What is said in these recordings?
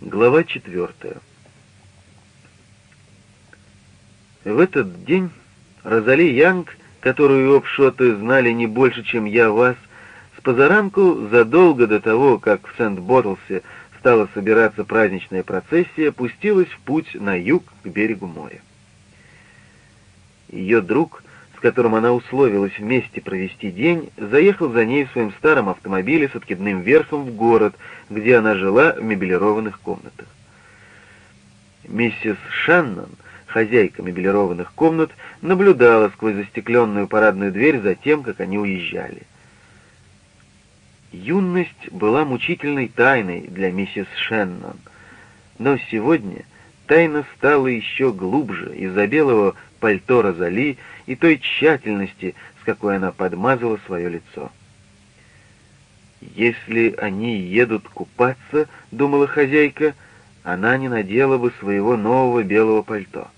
Глава четвертая. В этот день Розали Янг, которую обшоты знали не больше, чем я вас, с позаранку, задолго до того, как в Сент-Боттлсе стала собираться праздничная процессия, пустилась в путь на юг к берегу моря. Ее друг, с которым она условилась вместе провести день, заехал за ней в своем старом автомобиле с откидным верхом в город, где она жила в мебелированных комнатах. Миссис Шаннон, хозяйка мебелированных комнат, наблюдала сквозь застекленную парадную дверь за тем, как они уезжали. Юность была мучительной тайной для миссис Шеннон, но сегодня тайна стала еще глубже из-за белого пальто Розали и той тщательности, с какой она подмазала свое лицо. «Если они едут купаться, — думала хозяйка, — она не надела бы своего нового белого пальто.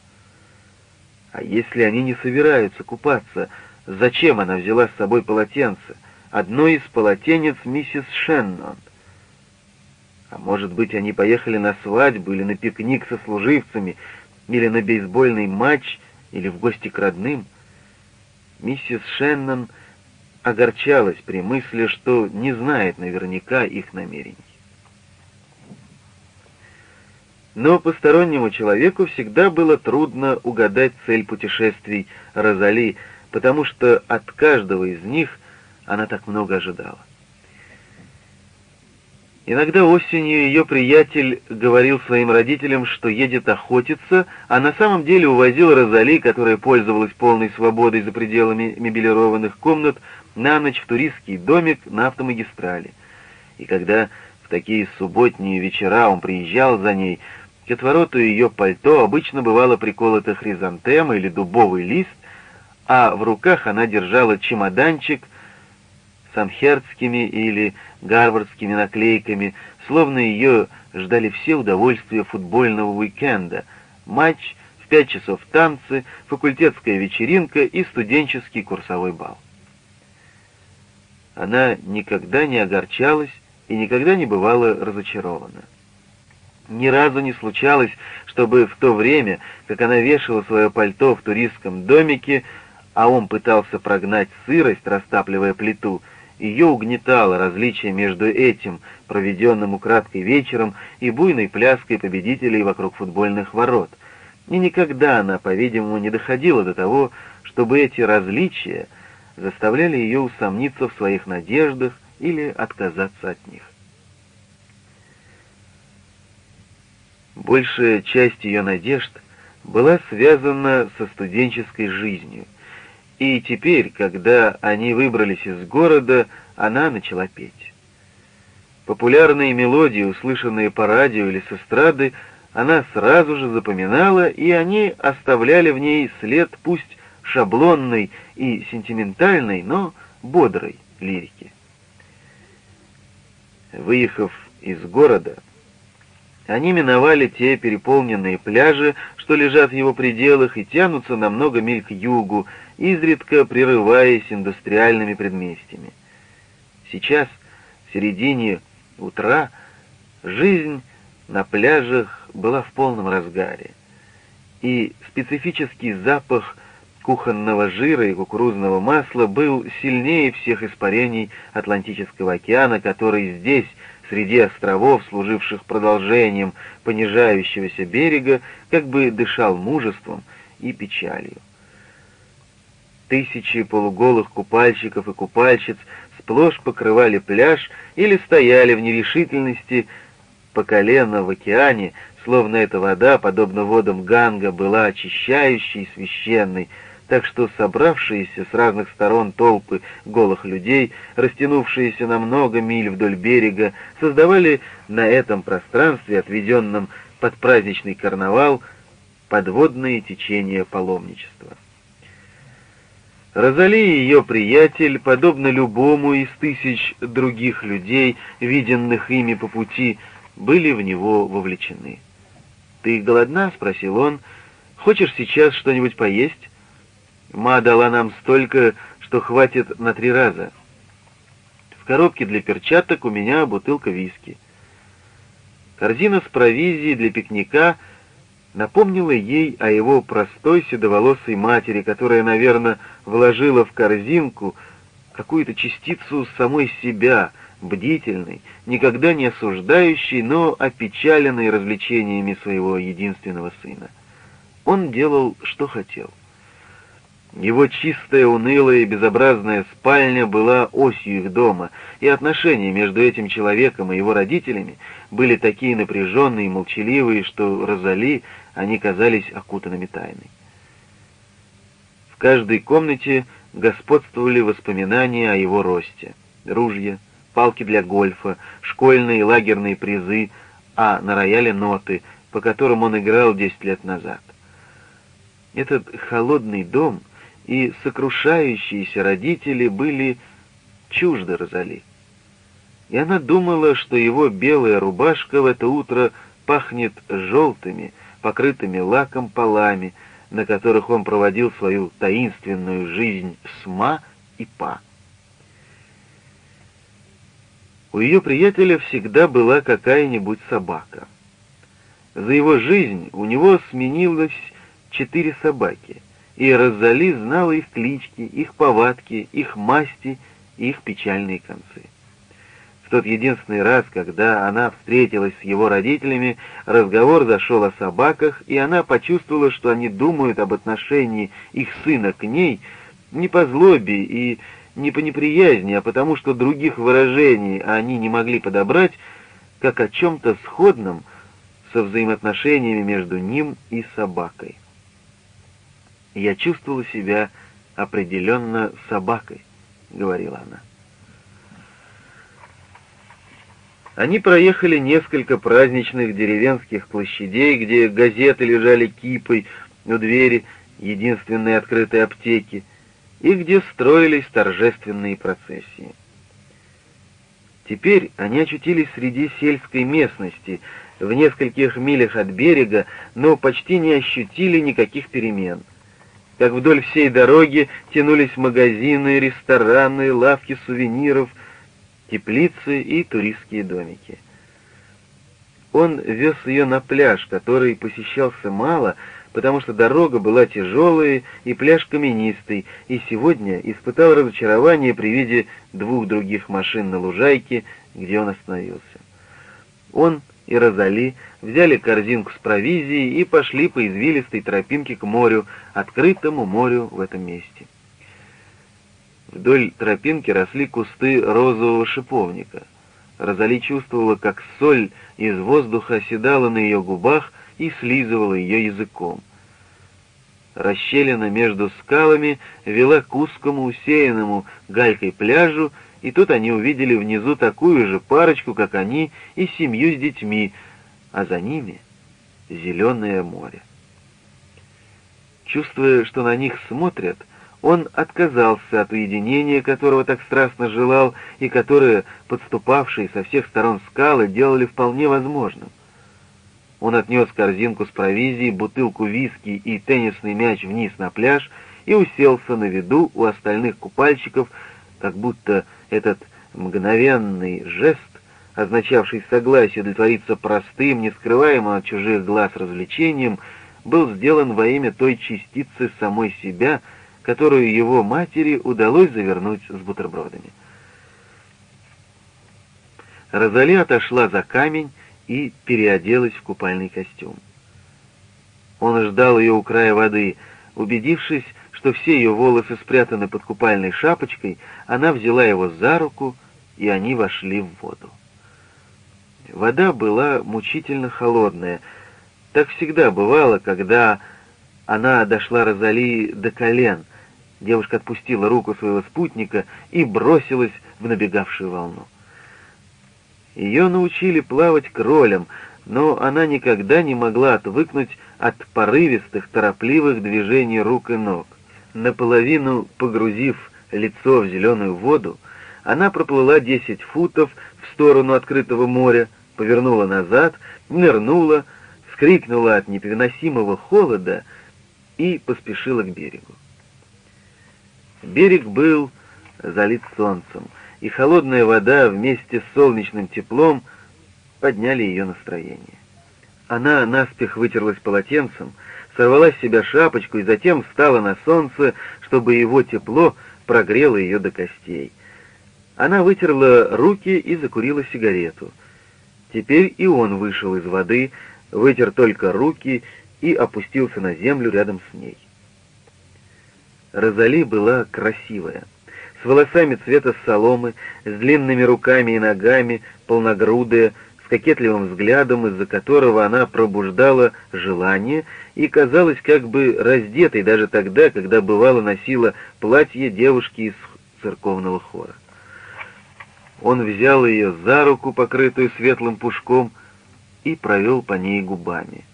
А если они не собираются купаться, зачем она взяла с собой полотенце, одно из полотенец миссис Шеннон? А может быть, они поехали на свадьбу или на пикник со служивцами, или на бейсбольный матч, или в гости к родным? Миссис Шеннон огорчалась при мысли, что не знает наверняка их намерений. Но постороннему человеку всегда было трудно угадать цель путешествий Розали, потому что от каждого из них она так много ожидала. Иногда осенью ее приятель говорил своим родителям, что едет охотиться, а на самом деле увозил Розали, которая пользовалась полной свободой за пределами мебелированных комнат, на ночь в туристский домик на автомагистрали. И когда в такие субботние вечера он приезжал за ней, к отвороту ее пальто обычно бывало приколото хризантема или дубовый лист, а в руках она держала чемоданчик с амхердскими или гарвардскими наклейками, словно ее ждали все удовольствия футбольного уикенда, матч, в пять часов танцы, факультетская вечеринка и студенческий курсовой бал. Она никогда не огорчалась и никогда не бывала разочарована. Ни разу не случалось, чтобы в то время, как она вешала свое пальто в туристском домике, а он пытался прогнать сырость, растапливая плиту, ее угнетало различие между этим, проведенным украдкой вечером, и буйной пляской победителей вокруг футбольных ворот. И никогда она, по-видимому, не доходила до того, чтобы эти различия заставляли ее усомниться в своих надеждах или отказаться от них. Большая часть ее надежд была связана со студенческой жизнью, и теперь, когда они выбрались из города, она начала петь. Популярные мелодии, услышанные по радио или с эстрады, она сразу же запоминала, и они оставляли в ней след пусть шаблонной и сентиментальной, но бодрой лирики. Выехав из города, они миновали те переполненные пляжи, что лежат в его пределах и тянутся на много миль к югу, изредка прерываясь индустриальными предместьями. Сейчас, в середине утра, жизнь на пляжах была в полном разгаре, и специфический запах кухонного жира и кукурузного масла был сильнее всех испарений Атлантического океана, который здесь, среди островов, служивших продолжением понижающегося берега, как бы дышал мужеством и печалью. Тысячи полуголых купальщиков и купальщиц сплошь покрывали пляж или стояли в нерешительности по колено в океане, словно эта вода, подобно водам Ганга, была очищающей и священной, так что собравшиеся с разных сторон толпы голых людей, растянувшиеся на много миль вдоль берега, создавали на этом пространстве, отведенном под праздничный карнавал, подводные течения паломничества. Розали и ее приятель, подобно любому из тысяч других людей, виденных ими по пути, были в него вовлечены. «Ты голодна?» — спросил он. «Хочешь сейчас что-нибудь поесть?» Ма дала нам столько, что хватит на три раза. В коробке для перчаток у меня бутылка виски. Корзина с провизией для пикника напомнила ей о его простой седоволосой матери, которая, наверное, вложила в корзинку какую-то частицу самой себя, бдительной, никогда не осуждающей, но опечаленной развлечениями своего единственного сына. Он делал, что хотел. Его чистая, унылая и безобразная спальня была осью их дома, и отношения между этим человеком и его родителями были такие напряженные и молчаливые, что Розали они казались окутанными тайной. В каждой комнате господствовали воспоминания о его росте. Ружья, палки для гольфа, школьные и лагерные призы, а на рояле ноты, по которым он играл десять лет назад. Этот холодный дом и сокрушающиеся родители были чужды Розали. И она думала, что его белая рубашка в это утро пахнет желтыми, покрытыми лаком полами, на которых он проводил свою таинственную жизнь сма и па. У ее приятеля всегда была какая-нибудь собака. За его жизнь у него сменилось четыре собаки, и Розали знала их клички, их повадки, их масти их печальные концы. В тот единственный раз, когда она встретилась с его родителями, разговор зашел о собаках, и она почувствовала, что они думают об отношении их сына к ней не по злобе и не по неприязни, а потому что других выражений они не могли подобрать, как о чем-то сходном со взаимоотношениями между ним и собакой. «Я чувствовала себя определенно собакой», — говорила она. Они проехали несколько праздничных деревенских площадей, где газеты лежали кипой у двери единственной открытой аптеки, и где строились торжественные процессии. Теперь они очутились среди сельской местности, в нескольких милях от берега, но почти не ощутили никаких перемен. Как вдоль всей дороги тянулись магазины, рестораны, лавки сувениров, теплицы и туристские домики. Он вез ее на пляж, который посещался мало, потому что дорога была тяжелая и пляж каменистый, и сегодня испытал разочарование при виде двух других машин на лужайке, где он остановился. Он и Розали взяли корзинку с провизией и пошли по извилистой тропинке к морю, открытому морю в этом месте. Вдоль тропинки росли кусты розового шиповника. Розали чувствовала, как соль из воздуха оседала на ее губах и слизывала ее языком. Расщелина между скалами вела к узкому, усеянному галькой пляжу, и тут они увидели внизу такую же парочку, как они, и семью с детьми, а за ними зеленое море. Чувствуя, что на них смотрят, он отказался от уединения, которого так страстно желал, и которое подступавшие со всех сторон скалы делали вполне возможным. Он отнес корзинку с провизией, бутылку виски и теннисный мяч вниз на пляж и уселся на виду у остальных купальщиков, как будто этот мгновенный жест, означавший согласие удовлетвориться простым, не скрываемым от чужих глаз развлечением, был сделан во имя той частицы самой себя, которую его матери удалось завернуть с бутербродами. Розали отошла за камень и переоделась в купальный костюм. Он ждал ее у края воды. Убедившись, что все ее волосы спрятаны под купальной шапочкой, она взяла его за руку, и они вошли в воду. Вода была мучительно холодная. Так всегда бывало, когда она дошла Розали до колен. Девушка отпустила руку своего спутника и бросилась в набегавшую волну. Ее научили плавать кролем, но она никогда не могла отвыкнуть от порывистых, торопливых движений рук и ног. Наполовину погрузив лицо в зеленую воду, она проплыла десять футов в сторону открытого моря, повернула назад, нырнула, вскрикнула от непереносимого холода и поспешила к берегу. Берег был залит солнцем, и холодная вода вместе с солнечным теплом подняли ее настроение. Она наспех вытерлась полотенцем, сорвала с себя шапочку и затем встала на солнце, чтобы его тепло прогрело ее до костей. Она вытерла руки и закурила сигарету. Теперь и он вышел из воды, вытер только руки и опустился на землю рядом с ней. Розали была красивая, с волосами цвета соломы, с длинными руками и ногами, полногрудая, кокетливым взглядом, из-за которого она пробуждала желание и казалась как бы раздетой даже тогда, когда бывало носила платье девушки из церковного хора. Он взял ее за руку, покрытую светлым пушком, и провел по ней губами.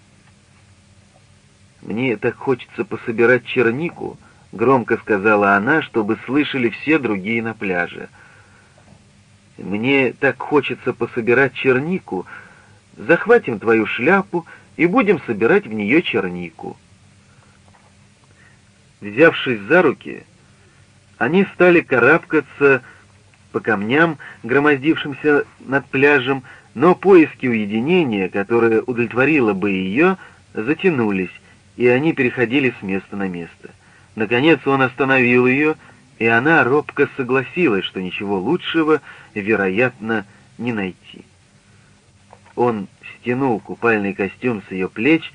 «Мне так хочется пособирать чернику», — громко сказала она, чтобы слышали все другие на пляже. «Мне так хочется пособирать чернику. Захватим твою шляпу и будем собирать в нее чернику». Взявшись за руки, они стали карабкаться по камням, громоздившимся над пляжем, но поиски уединения, которое удовлетворило бы ее, затянулись, и они переходили с места на место. Наконец он остановил ее, и она робко согласилась, что ничего лучшего, вероятно, не найти. Он стянул купальный костюм с ее плеч,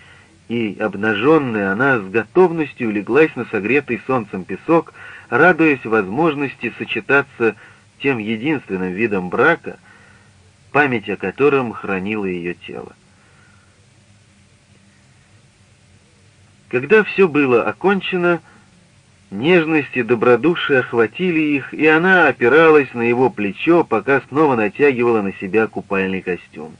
и, обнаженная, она с готовностью улеглась на согретый солнцем песок, радуясь возможности сочетаться тем единственным видом брака, память о котором хранила ее тело. Когда все было окончено, нежность и добродушие охватили их, и она опиралась на его плечо, пока снова натягивала на себя купальный костюм.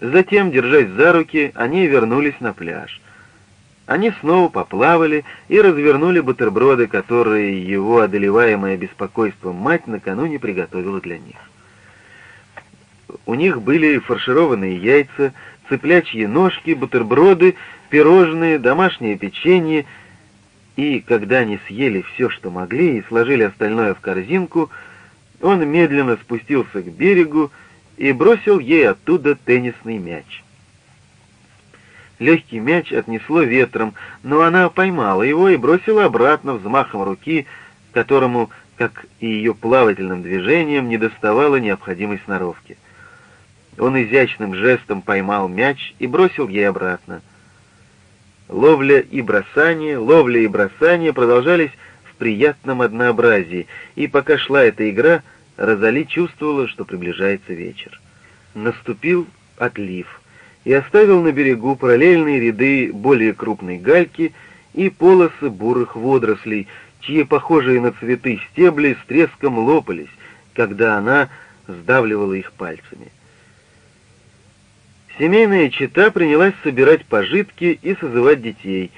Затем, держась за руки, они вернулись на пляж. Они снова поплавали и развернули бутерброды, которые его одолеваемая беспокойством мать накануне приготовила для них. У них были фаршированные яйца, цыплячьи ножки, бутерброды, пирожные, домашнее печенье, и когда они съели все, что могли, и сложили остальное в корзинку, он медленно спустился к берегу и бросил ей оттуда теннисный мяч. Легкий мяч отнесло ветром, но она поймала его и бросила обратно взмахом руки, которому, как и ее плавательным движением, не доставала необходимой сноровки. Он изящным жестом поймал мяч и бросил ей обратно. Ловля и бросание, ловля и бросание продолжались в приятном однообразии, и пока шла эта игра, Розали чувствовала, что приближается вечер. Наступил отлив и оставил на берегу параллельные ряды более крупной гальки и полосы бурых водорослей, чьи похожие на цветы стебли с треском лопались, когда она сдавливала их пальцами. Семейная чита принялась собирать пожитки и созывать детей.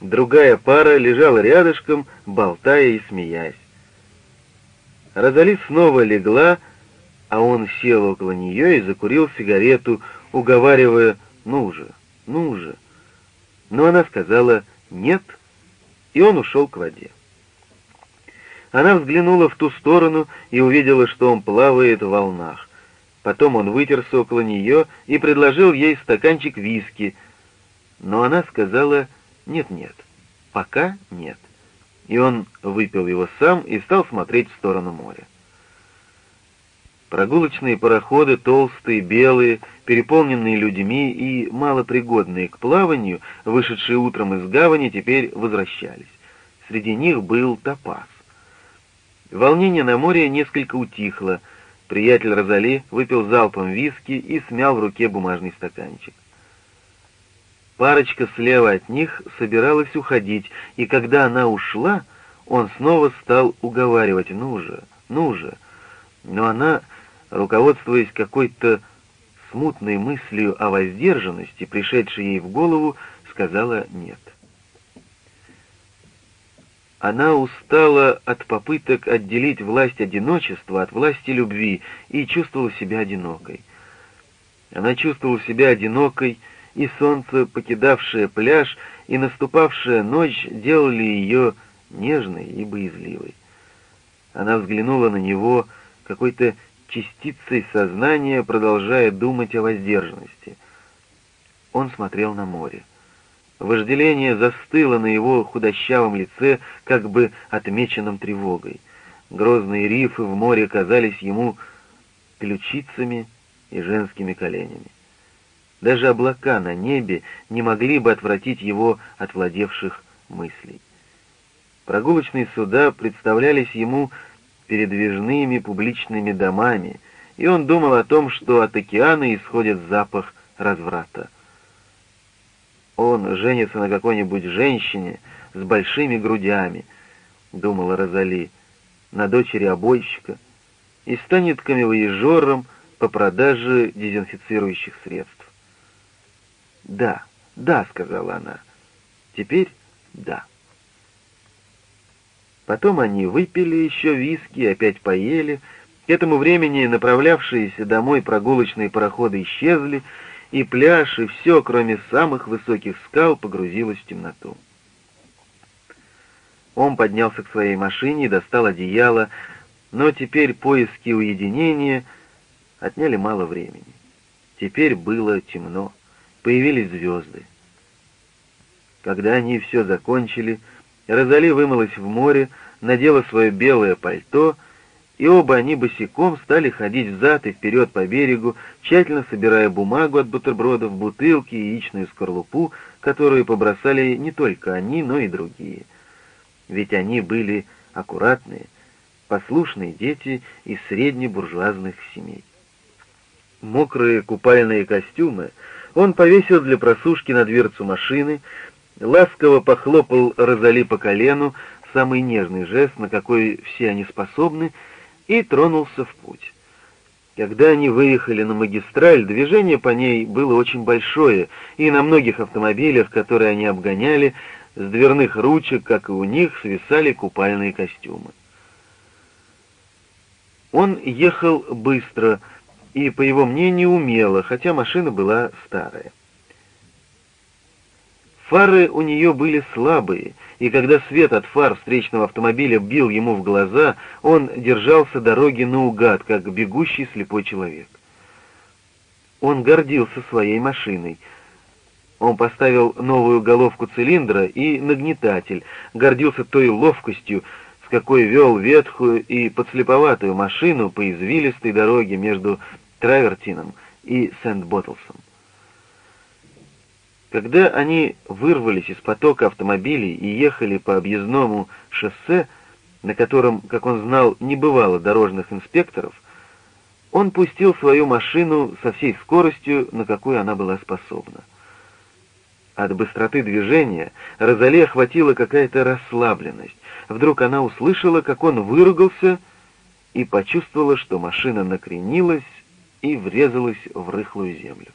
Другая пара лежала рядышком, болтая и смеясь. Розали снова легла, а он сел около нее и закурил сигарету, уговаривая «ну же, ну же». Но она сказала «нет», и он ушел к воде. Она взглянула в ту сторону и увидела, что он плавает в волнах. Потом он вытерся около нее и предложил ей стаканчик виски, но она сказала «нет-нет, пока нет». И он выпил его сам и стал смотреть в сторону моря. Прогулочные пароходы, толстые, белые, переполненные людьми и малопригодные к плаванию, вышедшие утром из гавани, теперь возвращались. Среди них был топаз. Волнение на море несколько утихло. Приятель Розали выпил залпом виски и смял в руке бумажный стаканчик. Парочка слева от них собиралась уходить, и когда она ушла, он снова стал уговаривать «ну же, ну же». Но она руководствуясь какой-то смутной мыслью о воздержанности, пришедшей ей в голову, сказала «нет». Она устала от попыток отделить власть одиночества от власти любви и чувствовала себя одинокой. Она чувствовала себя одинокой, и солнце, покидавшее пляж, и наступавшая ночь делали ее нежной и боязливой. Она взглянула на него какой-то частицей сознания, продолжая думать о воздержанности. Он смотрел на море. Вожделение застыло на его худощавом лице, как бы отмеченном тревогой. Грозные рифы в море казались ему ключицами и женскими коленями. Даже облака на небе не могли бы отвратить его от владевших мыслей. Прогулочные суда представлялись ему передвижными публичными домами, и он думал о том, что от океана исходит запах разврата он женится на какой-нибудь женщине с большими грудями, думала Розали, на дочери обойщика, и станет камевоежором по продаже дезинфицирующих средств. «Да, да», — сказала она, — «теперь да». Потом они выпили еще виски, опять поели. К этому времени направлявшиеся домой прогулочные пароходы исчезли, и пляж, и все, кроме самых высоких скал, погрузилось в темноту. Он поднялся к своей машине и достал одеяло, но теперь поиски уединения отняли мало времени. Теперь было темно, появились звезды. Когда они все закончили, Розали вымылась в море, надела свое белое пальто — и оба они босиком стали ходить взад и вперед по берегу, тщательно собирая бумагу от бутербродов, бутылки и яичную скорлупу, которую побросали не только они, но и другие. Ведь они были аккуратные, послушные дети из среднебуржуазных семей. Мокрые купальные костюмы он повесил для просушки на дверцу машины, ласково похлопал Розали по колену, самый нежный жест, на какой все они способны, и тронулся в путь. Когда они выехали на магистраль, движение по ней было очень большое, и на многих автомобилях, которые они обгоняли, с дверных ручек, как и у них, свисали купальные костюмы. Он ехал быстро и, по его мнению, умело, хотя машина была старая. Фары у нее были слабые, и когда свет от фар встречного автомобиля бил ему в глаза, он держался дороги наугад, как бегущий слепой человек. Он гордился своей машиной. Он поставил новую головку цилиндра и нагнетатель, гордился той ловкостью, с какой вел ветхую и подслеповатую машину по извилистой дороге между Травертином и Сент-Боттлсом. Когда они вырвались из потока автомобилей и ехали по объездному шоссе, на котором, как он знал, не бывало дорожных инспекторов, он пустил свою машину со всей скоростью, на какую она была способна. От быстроты движения Розали охватила какая-то расслабленность. Вдруг она услышала, как он выругался, и почувствовала, что машина накренилась и врезалась в рыхлую землю.